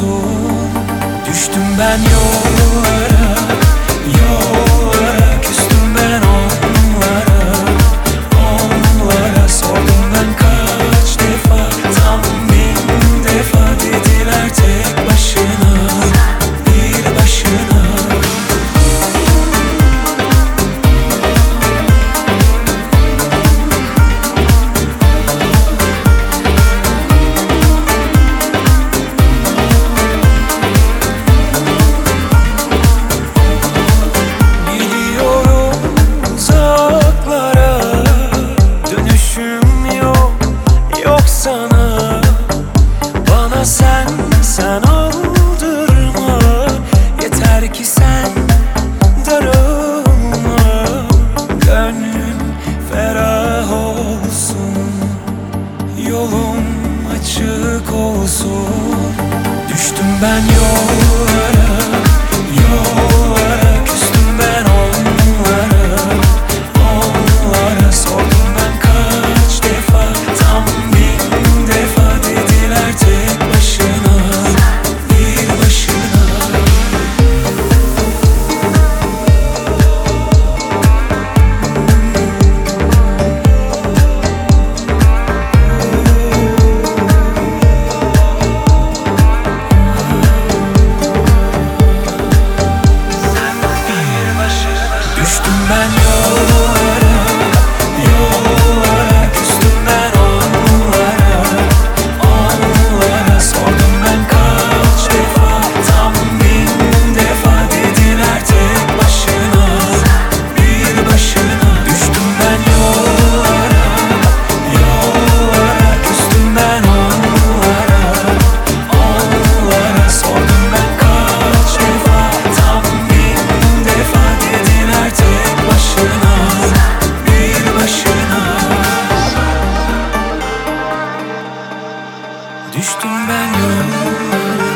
son. Düştüm ben yollara. sen aldırma. Yeter ki sen darılma. Gönlün ferah olsun. Yolun açık olsun. Düştüm ben yollara yol Düştüm ben yollara